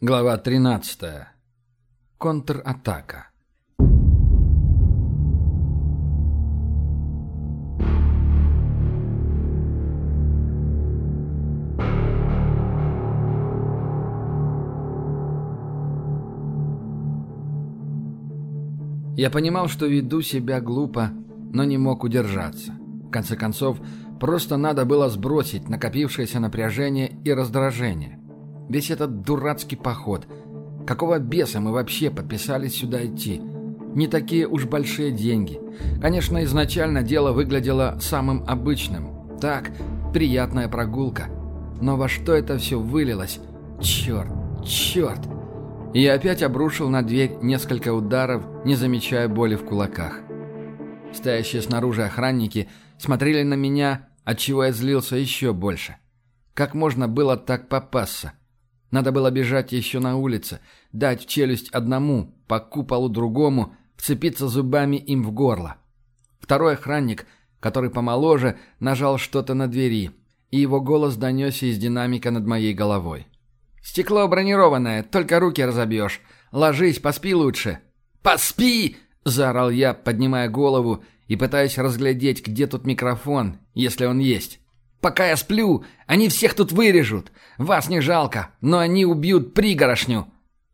Глава 13. Контратака. Я понимал, что веду себя глупо, но не мог удержаться. В конце концов, просто надо было сбросить накопившееся напряжение и раздражение. Весь этот дурацкий поход. Какого беса мы вообще подписались сюда идти? Не такие уж большие деньги. Конечно, изначально дело выглядело самым обычным. Так, приятная прогулка. Но во что это все вылилось? Черт, черт! И опять обрушил на дверь несколько ударов, не замечая боли в кулаках. Стоящие снаружи охранники смотрели на меня, отчего я злился еще больше. Как можно было так попасться? Надо было бежать еще на улице, дать в челюсть одному, по куполу другому, вцепиться зубами им в горло. Второй охранник, который помоложе, нажал что-то на двери, и его голос донесся из динамика над моей головой. «Стекло бронированное, только руки разобьешь. Ложись, поспи лучше». «Поспи!» – заорал я, поднимая голову и пытаясь разглядеть, где тут микрофон, если он есть. «Пока я сплю, они всех тут вырежут. Вас не жалко, но они убьют пригорошню».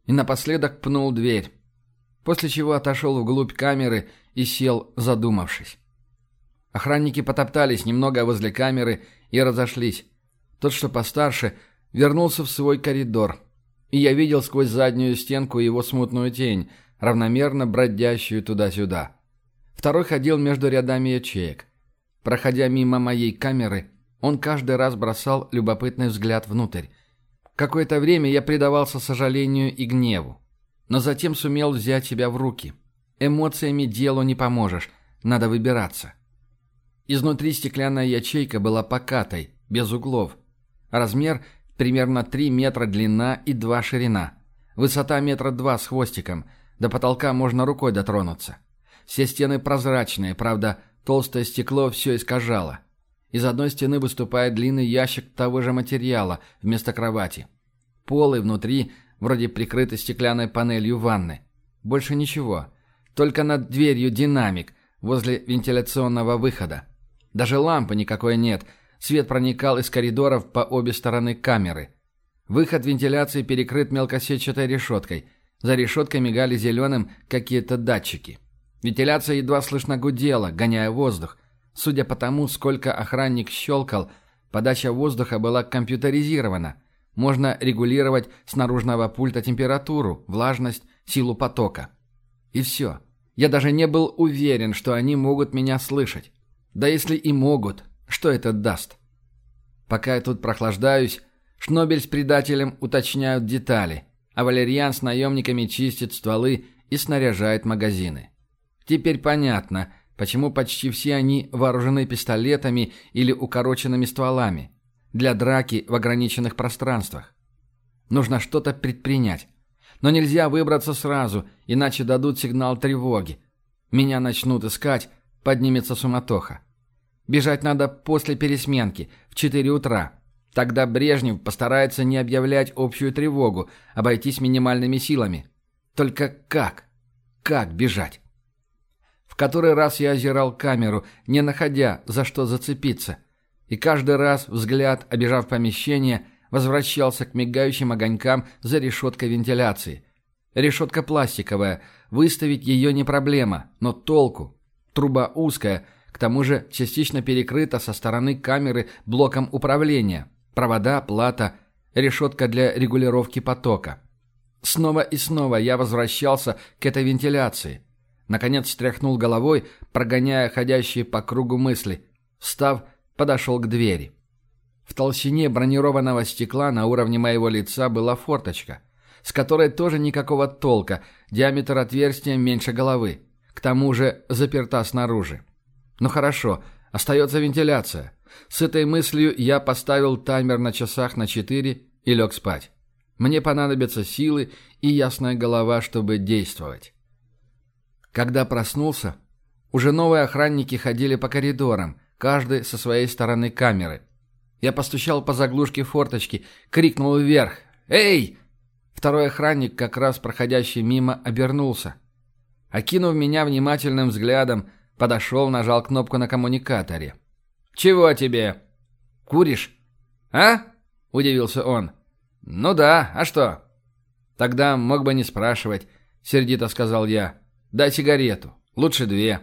И напоследок пнул дверь. После чего отошел вглубь камеры и сел, задумавшись. Охранники потоптались немного возле камеры и разошлись. Тот, что постарше – вернулся в свой коридор, и я видел сквозь заднюю стенку его смутную тень, равномерно бродящую туда-сюда. Второй ходил между рядами ячеек. Проходя мимо моей камеры, он каждый раз бросал любопытный взгляд внутрь. Какое-то время я предавался сожалению и гневу, но затем сумел взять себя в руки. Эмоциями делу не поможешь, надо выбираться. Изнутри стеклянная ячейка была покатой, без углов. Размер Примерно 3 метра длина и 2 ширина. Высота метра два с хвостиком. До потолка можно рукой дотронуться. Все стены прозрачные, правда, толстое стекло все искажало. Из одной стены выступает длинный ящик того же материала вместо кровати. Полы внутри вроде прикрыты стеклянной панелью ванны. Больше ничего. Только над дверью динамик возле вентиляционного выхода. Даже лампы никакой нет – Свет проникал из коридоров по обе стороны камеры. Выход вентиляции перекрыт мелкосетчатой решеткой. За решеткой мигали зеленым какие-то датчики. Вентиляция едва слышно гудела, гоняя воздух. Судя по тому, сколько охранник щелкал, подача воздуха была компьютеризирована. Можно регулировать с наружного пульта температуру, влажность, силу потока. И все. Я даже не был уверен, что они могут меня слышать. Да если и могут, что это даст? Пока я тут прохлаждаюсь, Шнобель с предателем уточняют детали, а Валерьян с наемниками чистит стволы и снаряжает магазины. Теперь понятно, почему почти все они вооружены пистолетами или укороченными стволами. Для драки в ограниченных пространствах. Нужно что-то предпринять. Но нельзя выбраться сразу, иначе дадут сигнал тревоги. Меня начнут искать, поднимется суматоха. Бежать надо после пересменки, в 4 утра. Тогда Брежнев постарается не объявлять общую тревогу, обойтись минимальными силами. Только как? Как бежать? В который раз я озирал камеру, не находя, за что зацепиться. И каждый раз взгляд, обежав помещение, возвращался к мигающим огонькам за решеткой вентиляции. Решетка пластиковая, выставить ее не проблема, но толку? Труба узкая, к тому же частично перекрыта со стороны камеры блоком управления. Провода, плата, решетка для регулировки потока. Снова и снова я возвращался к этой вентиляции. Наконец стряхнул головой, прогоняя ходящие по кругу мысли. Встав, подошел к двери. В толщине бронированного стекла на уровне моего лица была форточка, с которой тоже никакого толка, диаметр отверстия меньше головы. К тому же заперта снаружи. Ну хорошо, остается вентиляция. С этой мыслью я поставил таймер на часах на 4 и лег спать. Мне понадобятся силы и ясная голова, чтобы действовать. Когда проснулся, уже новые охранники ходили по коридорам, каждый со своей стороны камеры. Я постучал по заглушке форточки, крикнул вверх «Эй!» второй охранник, как раз проходящий мимо, обернулся. Окинув меня внимательным взглядом, подошел, нажал кнопку на коммуникаторе. «Чего тебе?» «Куришь?» «А?» – удивился он. «Ну да, а что?» «Тогда мог бы не спрашивать», – сердито сказал я. «Дай сигарету. Лучше две».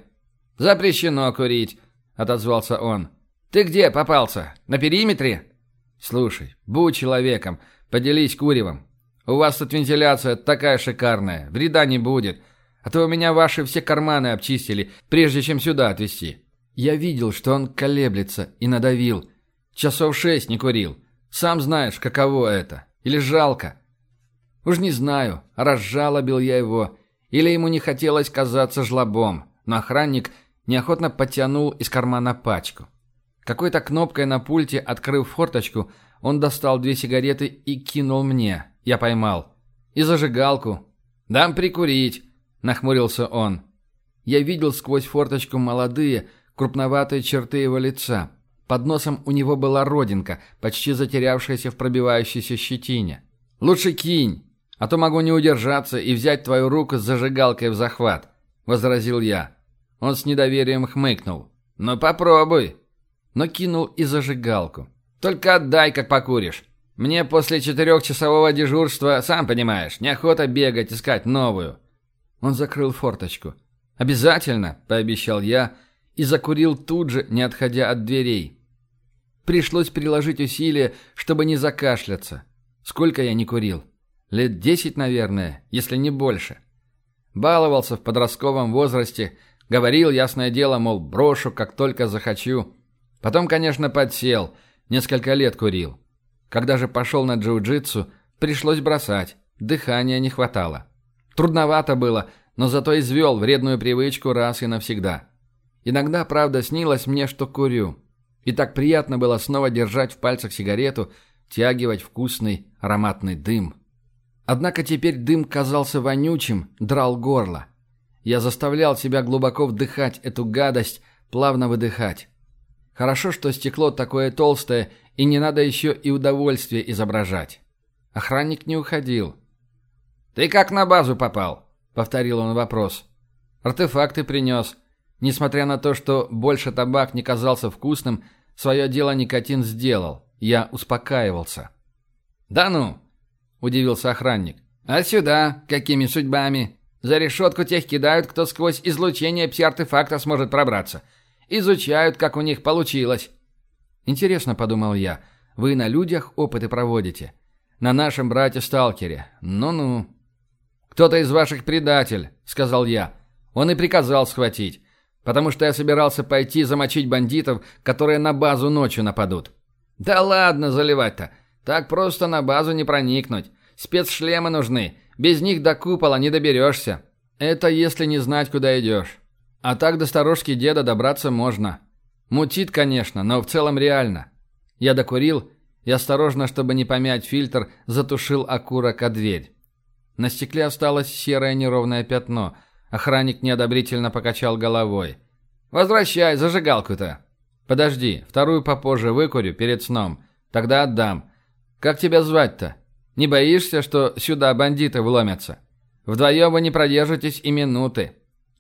«Запрещено курить», – отозвался он. «Ты где попался? На периметре?» «Слушай, будь человеком, поделись куревом. У вас тут вентиляция такая шикарная, вреда не будет. А то у меня ваши все карманы обчистили, прежде чем сюда отвезти». Я видел, что он колеблется, и надавил. Часов шесть не курил. Сам знаешь, каково это. Или жалко. Уж не знаю, разжалобил я его, или ему не хотелось казаться жлобом, но охранник неохотно потянул из кармана пачку. Какой-то кнопкой на пульте, открыв форточку, он достал две сигареты и кинул мне. Я поймал. И зажигалку. «Дам прикурить», — нахмурился он. Я видел сквозь форточку молодые, крупноватые черты его лица. Под носом у него была родинка, почти затерявшаяся в пробивающейся щетине. «Лучше кинь, а то могу не удержаться и взять твою руку с зажигалкой в захват», — возразил я. Он с недоверием хмыкнул. «Ну попробуй» но кинул и зажигалку. «Только отдай, как покуришь. Мне после четырехчасового дежурства, сам понимаешь, неохота бегать, искать новую». Он закрыл форточку. «Обязательно», — пообещал я, и закурил тут же, не отходя от дверей. Пришлось приложить усилия, чтобы не закашляться. Сколько я не курил? Лет десять, наверное, если не больше. Баловался в подростковом возрасте, говорил, ясное дело, мол, брошу, как только захочу. Потом, конечно, подсел, несколько лет курил. Когда же пошел на джиу-джитсу, пришлось бросать, дыхания не хватало. Трудновато было, но зато извел вредную привычку раз и навсегда. Иногда, правда, снилось мне, что курю. И так приятно было снова держать в пальцах сигарету, тягивать вкусный ароматный дым. Однако теперь дым казался вонючим, драл горло. Я заставлял себя глубоко вдыхать эту гадость, плавно выдыхать. Хорошо, что стекло такое толстое, и не надо еще и удовольствие изображать. Охранник не уходил. «Ты как на базу попал?» — повторил он вопрос. «Артефакты принес. Несмотря на то, что больше табак не казался вкусным, свое дело никотин сделал. Я успокаивался». «Да ну!» — удивился охранник. «А сюда? Какими судьбами? За решетку тех кидают, кто сквозь излучение пси-артефакта сможет пробраться. Изучают, как у них получилось. Интересно, подумал я, вы на людях опыты проводите. На нашем брате-сталкере. Ну-ну. Кто-то из ваших предатель, сказал я. Он и приказал схватить. Потому что я собирался пойти замочить бандитов, которые на базу ночью нападут. Да ладно заливать-то. Так просто на базу не проникнуть. Спецшлемы нужны. Без них до купола не доберешься. Это если не знать, куда идешь. А так до сторожки деда добраться можно. Мутит, конечно, но в целом реально. Я докурил и осторожно, чтобы не помять фильтр, затушил окурок о дверь. На стекле осталось серое неровное пятно. Охранник неодобрительно покачал головой. «Возвращай зажигалку-то!» «Подожди, вторую попозже выкурю перед сном. Тогда отдам. Как тебя звать-то? Не боишься, что сюда бандиты вломятся? Вдвоем вы не продержитесь и минуты.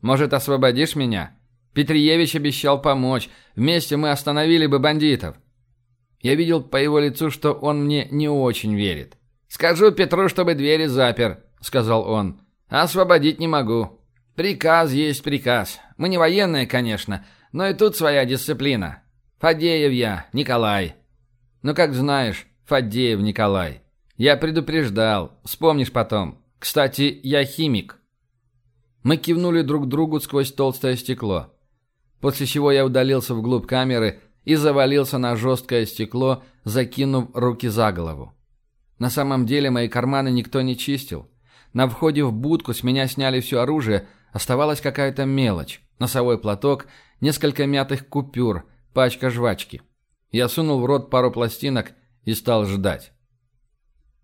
Может, освободишь меня? Петриевич обещал помочь. Вместе мы остановили бы бандитов. Я видел по его лицу, что он мне не очень верит. «Скажу Петру, чтобы двери запер», — сказал он. «Освободить не могу. Приказ есть приказ. Мы не военные, конечно, но и тут своя дисциплина. Фадеев я, Николай». «Ну, как знаешь, Фадеев Николай. Я предупреждал. Вспомнишь потом. Кстати, я химик». Мы кивнули друг другу сквозь толстое стекло. После чего я удалился вглубь камеры и завалился на жесткое стекло, закинув руки за голову. На самом деле мои карманы никто не чистил. На входе в будку с меня сняли все оружие, оставалась какая-то мелочь. Носовой платок, несколько мятых купюр, пачка жвачки. Я сунул в рот пару пластинок и стал ждать.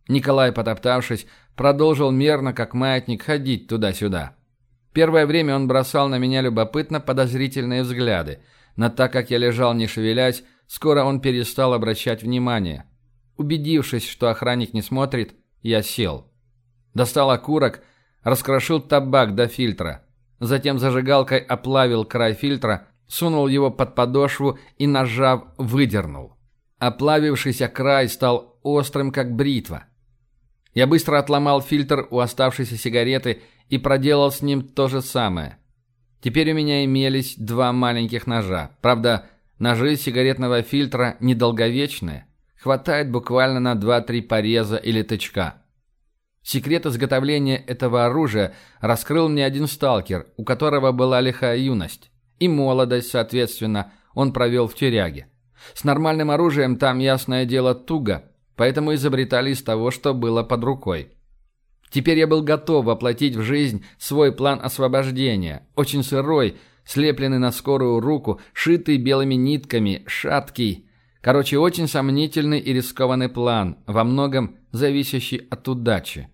Николай, потоптавшись, продолжил мерно, как маятник, ходить туда-сюда. Первое время он бросал на меня любопытно подозрительные взгляды, но так как я лежал не шевелясь, скоро он перестал обращать внимание. Убедившись, что охранник не смотрит, я сел. Достал окурок, раскрошил табак до фильтра. Затем зажигалкой оплавил край фильтра, сунул его под подошву и, нажав, выдернул. Оплавившийся край стал острым, как бритва. Я быстро отломал фильтр у оставшейся сигареты и проделал с ним то же самое. Теперь у меня имелись два маленьких ножа. Правда, ножи сигаретного фильтра недолговечные. Хватает буквально на 2-3 пореза или тычка. Секрет изготовления этого оружия раскрыл мне один сталкер, у которого была лихая юность. И молодость, соответственно, он провел в тюряге. С нормальным оружием там, ясное дело, туго, поэтому изобретали из того, что было под рукой. Теперь я был готов воплотить в жизнь свой план освобождения, очень сырой, слепленный на скорую руку, шитый белыми нитками, шаткий. Короче, очень сомнительный и рискованный план, во многом зависящий от удачи.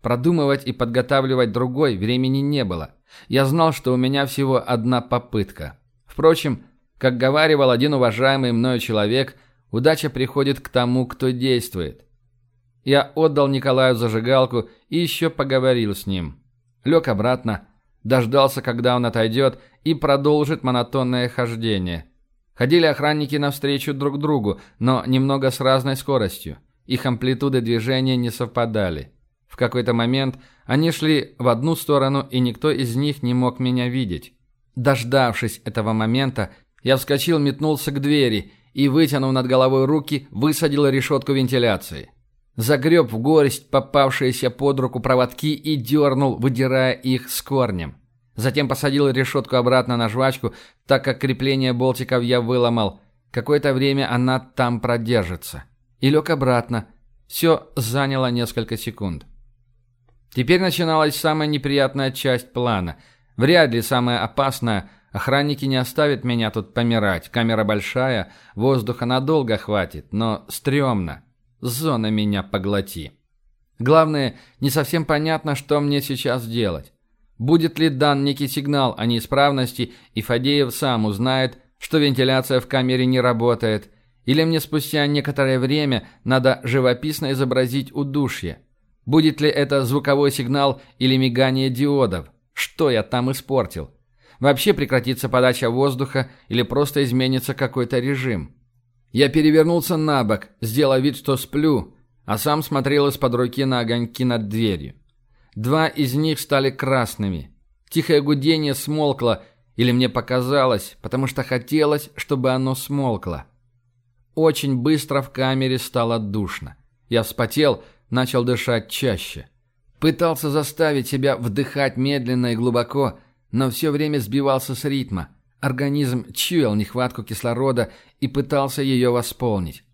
Продумывать и подготавливать другой времени не было. Я знал, что у меня всего одна попытка. Впрочем, как говаривал один уважаемый мною человек, удача приходит к тому, кто действует. Я отдал Николаю зажигалку и еще поговорил с ним. Лег обратно, дождался, когда он отойдет, и продолжит монотонное хождение. Ходили охранники навстречу друг другу, но немного с разной скоростью. Их амплитуды движения не совпадали. В какой-то момент они шли в одну сторону, и никто из них не мог меня видеть. Дождавшись этого момента, я вскочил, метнулся к двери и, вытянув над головой руки, высадил решетку вентиляции. Загреб в горесть попавшиеся под руку проводки и дернул, выдирая их с корнем. Затем посадил решетку обратно на жвачку, так как крепление болтиков я выломал. Какое-то время она там продержится. И лег обратно. Все заняло несколько секунд. Теперь начиналась самая неприятная часть плана. Вряд ли самая опасная. Охранники не оставят меня тут помирать. Камера большая, воздуха надолго хватит, но стрёмно. Зона меня поглоти. Главное, не совсем понятно, что мне сейчас делать. Будет ли дан некий сигнал о неисправности, и Фадеев сам узнает, что вентиляция в камере не работает, или мне спустя некоторое время надо живописно изобразить удушье. Будет ли это звуковой сигнал или мигание диодов? Что я там испортил? Вообще прекратится подача воздуха или просто изменится какой-то режим? Я перевернулся на бок, сделав вид, что сплю, а сам смотрел из-под руки на огоньки над дверью. Два из них стали красными. Тихое гудение смолкло, или мне показалось, потому что хотелось, чтобы оно смолкло. Очень быстро в камере стало душно. Я вспотел, начал дышать чаще. Пытался заставить себя вдыхать медленно и глубоко, но все время сбивался с ритма. Организм чуял нехватку кислорода и пытался ее восполнить.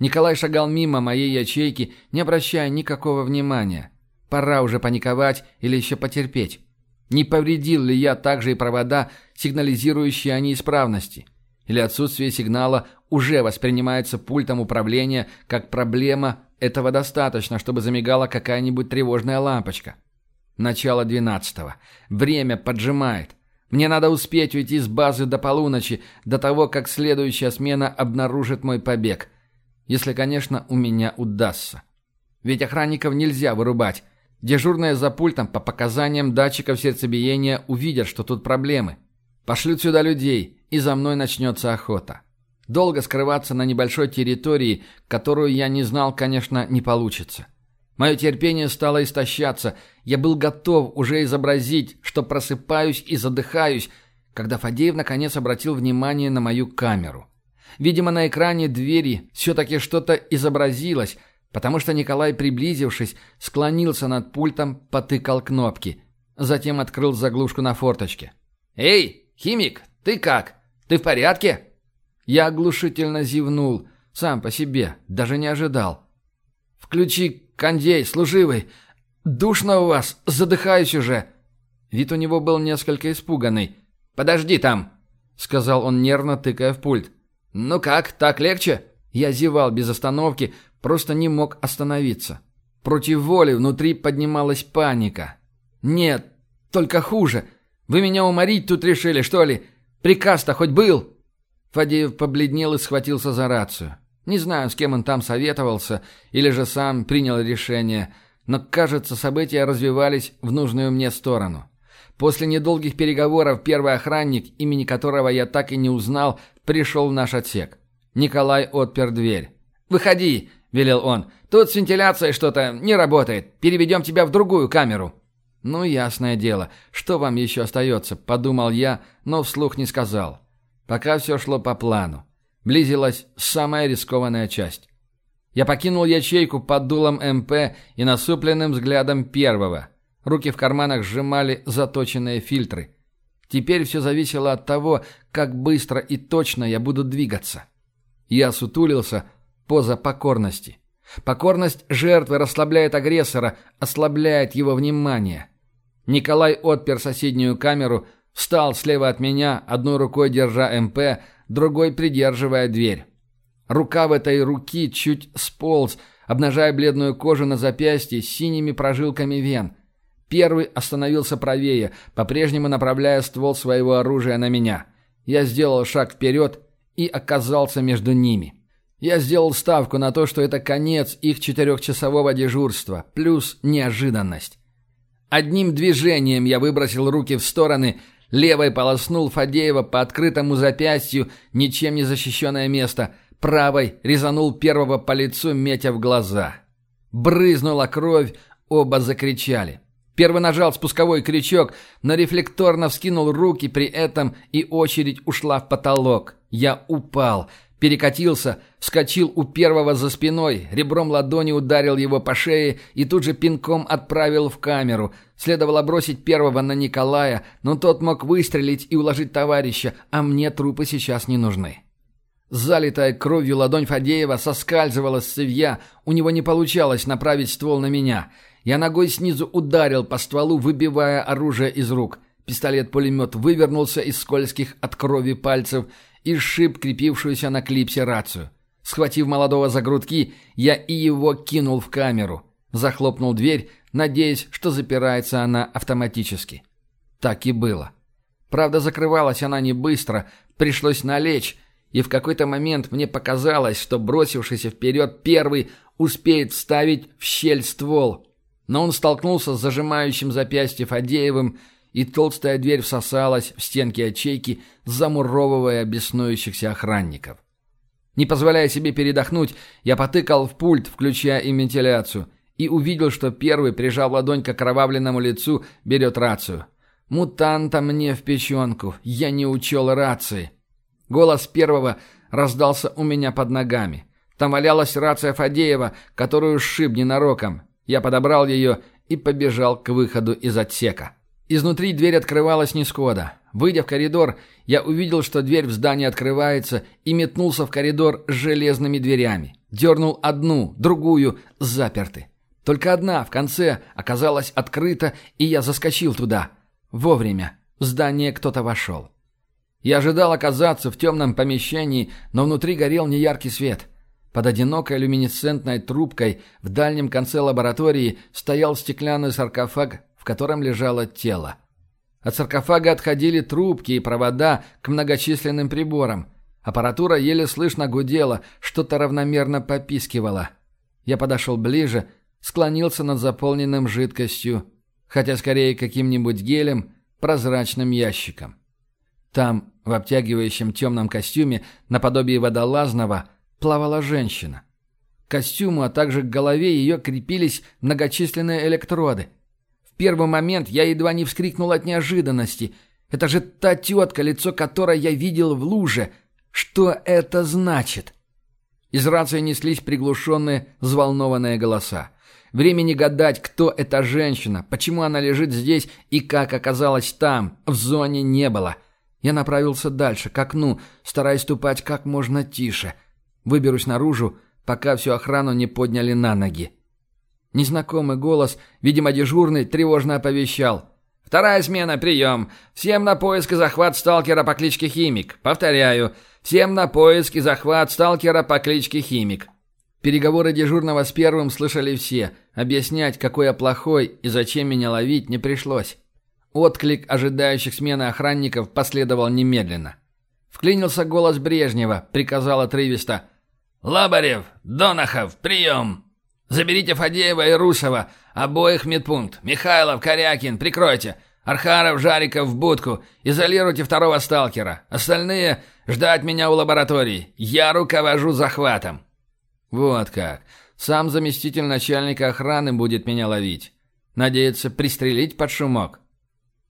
Николай шагал мимо моей ячейки, не обращая никакого внимания. Пора уже паниковать или еще потерпеть. Не повредил ли я также и провода, сигнализирующие о неисправности? Или отсутствие сигнала уже воспринимается пультом управления как проблема, этого достаточно, чтобы замигала какая-нибудь тревожная лампочка? Начало двенадцатого. Время поджимает. Мне надо успеть уйти с базы до полуночи, до того, как следующая смена обнаружит мой побег. Если, конечно, у меня удастся. Ведь охранников нельзя вырубать. Дежурные за пультом по показаниям датчиков сердцебиения увидят, что тут проблемы. Пошлют сюда людей, и за мной начнется охота. Долго скрываться на небольшой территории, которую я не знал, конечно, не получится. Мое терпение стало истощаться. Я был готов уже изобразить, что просыпаюсь и задыхаюсь, когда Фадеев наконец обратил внимание на мою камеру. Видимо, на экране двери все-таки что-то изобразилось, потому что Николай, приблизившись, склонился над пультом, потыкал кнопки. Затем открыл заглушку на форточке. «Эй, химик, ты как? Ты в порядке?» Я оглушительно зевнул, сам по себе, даже не ожидал. «Включи «Кондей, служивый! Душно у вас! Задыхаюсь уже!» Вид у него был несколько испуганный. «Подожди там!» — сказал он нервно, тыкая в пульт. «Ну как, так легче?» Я зевал без остановки, просто не мог остановиться. Против воли внутри поднималась паника. «Нет, только хуже. Вы меня уморить тут решили, что ли? Приказ-то хоть был?» Фадеев побледнел и схватился за рацию. Не знаю, с кем он там советовался, или же сам принял решение, Но, кажется, события развивались в нужную мне сторону. После недолгих переговоров первый охранник, имени которого я так и не узнал, пришел в наш отсек. Николай отпер дверь. «Выходи!» – велел он. «Тут с вентиляцией что-то не работает. Переведем тебя в другую камеру». «Ну, ясное дело. Что вам еще остается?» – подумал я, но вслух не сказал. Пока все шло по плану. Близилась самая рискованная часть. Я покинул ячейку под дулом МП и насупленным взглядом первого. Руки в карманах сжимали заточенные фильтры. Теперь все зависело от того, как быстро и точно я буду двигаться. Я сутулился, поза покорности. Покорность жертвы расслабляет агрессора, ослабляет его внимание. Николай отпер соседнюю камеру, встал слева от меня, одной рукой держа МП, другой придерживая дверь. Рука в этой руки чуть сполз, обнажая бледную кожу на запястье с синими прожилками вен. Первый остановился правее, по-прежнему направляя ствол своего оружия на меня. Я сделал шаг вперед и оказался между ними. Я сделал ставку на то, что это конец их четырехчасового дежурства, плюс неожиданность. Одним движением я выбросил руки в стороны, левой полоснул Фадеева по открытому запястью, ничем не защищенное место, правой резанул первого по лицу, метя в глаза. Брызнула кровь, оба закричали. Первый нажал спусковой крючок, но рефлекторно вскинул руки при этом, и очередь ушла в потолок. Я упал, перекатился, вскочил у первого за спиной, ребром ладони ударил его по шее и тут же пинком отправил в камеру. Следовало бросить первого на Николая, но тот мог выстрелить и уложить товарища, а мне трупы сейчас не нужны. Залитая кровью ладонь Фадеева соскальзывала с цевья, у него не получалось направить ствол на меня — я ногой снизу ударил по стволу, выбивая оружие из рук. Пистолет-пулемет вывернулся из скользких от крови пальцев и сшиб крепившуюся на клипсе рацию. Схватив молодого за грудки, я и его кинул в камеру. Захлопнул дверь, надеясь, что запирается она автоматически. Так и было. Правда, закрывалась она не быстро, пришлось налечь, и в какой-то момент мне показалось, что бросившийся вперед первый успеет вставить в щель ствол, но он столкнулся с зажимающим запястье Фадеевым, и толстая дверь всосалась в стенки ячейки, замуровывая беснующихся охранников. Не позволяя себе передохнуть, я потыкал в пульт, включая и вентиляцию, и увидел, что первый, прижав ладонь к окровавленному лицу, берет рацию. «Мутанта мне в печенку! Я не учел рации!» Голос первого раздался у меня под ногами. Там валялась рация Фадеева, которую сшиб ненароком. Я подобрал ее и побежал к выходу из отсека. Изнутри дверь открывалась не скоро. Выйдя в коридор, я увидел, что дверь в здании открывается, и метнулся в коридор с железными дверями. Дернул одну, другую, заперты. Только одна в конце оказалась открыта, и я заскочил туда. Вовремя. В здание кто-то вошел. Я ожидал оказаться в темном помещении, но внутри горел неяркий свет. Под одинокой люминесцентной трубкой в дальнем конце лаборатории стоял стеклянный саркофаг, в котором лежало тело. От саркофага отходили трубки и провода к многочисленным приборам. Аппаратура еле слышно гудела, что-то равномерно попискивало. Я подошел ближе, склонился над заполненным жидкостью, хотя скорее каким-нибудь гелем, прозрачным ящиком. Там, в обтягивающем темном костюме, наподобие водолазного, плавала женщина. К костюму, а также к голове ее крепились многочисленные электроды. Первый момент я едва не вскрикнул от неожиданности. Это же та тетка, лицо которой я видел в луже. Что это значит? Из рации неслись приглушенные, взволнованные голоса. Времени гадать, кто эта женщина, почему она лежит здесь и как оказалась там, в зоне не было. Я направился дальше, к окну, стараясь ступать как можно тише — Выберусь наружу, пока всю охрану не подняли на ноги. Незнакомый голос, видимо дежурный, тревожно оповещал. «Вторая смена, прием! Всем на поиск и захват сталкера по кличке Химик. Повторяю, всем на поиск и захват сталкера по кличке Химик». Переговоры дежурного с первым слышали все. Объяснять, какой я плохой и зачем меня ловить, не пришлось. Отклик ожидающих смены охранников последовал немедленно. Вклинился голос Брежнева, приказал отрывисто. «Лабарев! Донахов! Прием!» «Заберите Фадеева и Русова, обоих медпункт. Михайлов, Корякин, прикройте. Архаров, Жариков в будку. Изолируйте второго сталкера. Остальные ждать меня у лаборатории. Я руковожу захватом». «Вот как. Сам заместитель начальника охраны будет меня ловить. Надеется пристрелить под шумок».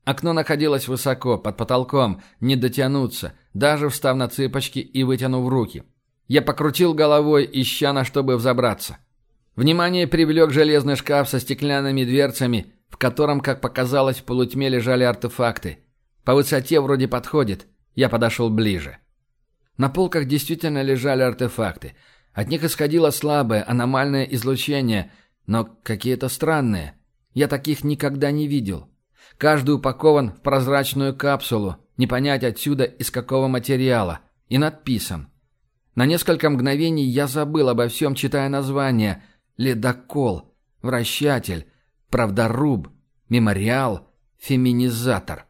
Окно находилось высоко, под потолком, не дотянуться, даже встав на цыпочки и вытянув руки. Я покрутил головой, ища на что бы взобраться. Внимание привлек железный шкаф со стеклянными дверцами, в котором, как показалось, в полутьме лежали артефакты. По высоте вроде подходит. Я подошел ближе. На полках действительно лежали артефакты. От них исходило слабое, аномальное излучение, но какие-то странные. Я таких никогда не видел. Каждый упакован в прозрачную капсулу, не понять отсюда из какого материала, и надписан. На несколько мгновений я забыл обо всем, читая название «Ледокол», «Вращатель», «Правдоруб», «Мемориал», «Феминизатор».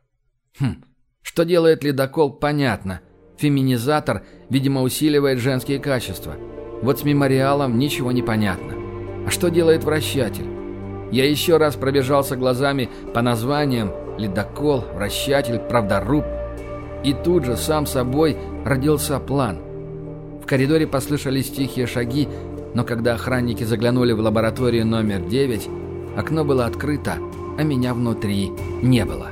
Хм, что делает ледокол, понятно. Феминизатор, видимо, усиливает женские качества. Вот с мемориалом ничего не понятно. А что делает вращатель? Я еще раз пробежался глазами по названиям «Ледокол», «Вращатель», «Правдоруб». И тут же сам собой родился план. В коридоре послышались тихие шаги, но когда охранники заглянули в лабораторию номер 9, окно было открыто, а меня внутри не было.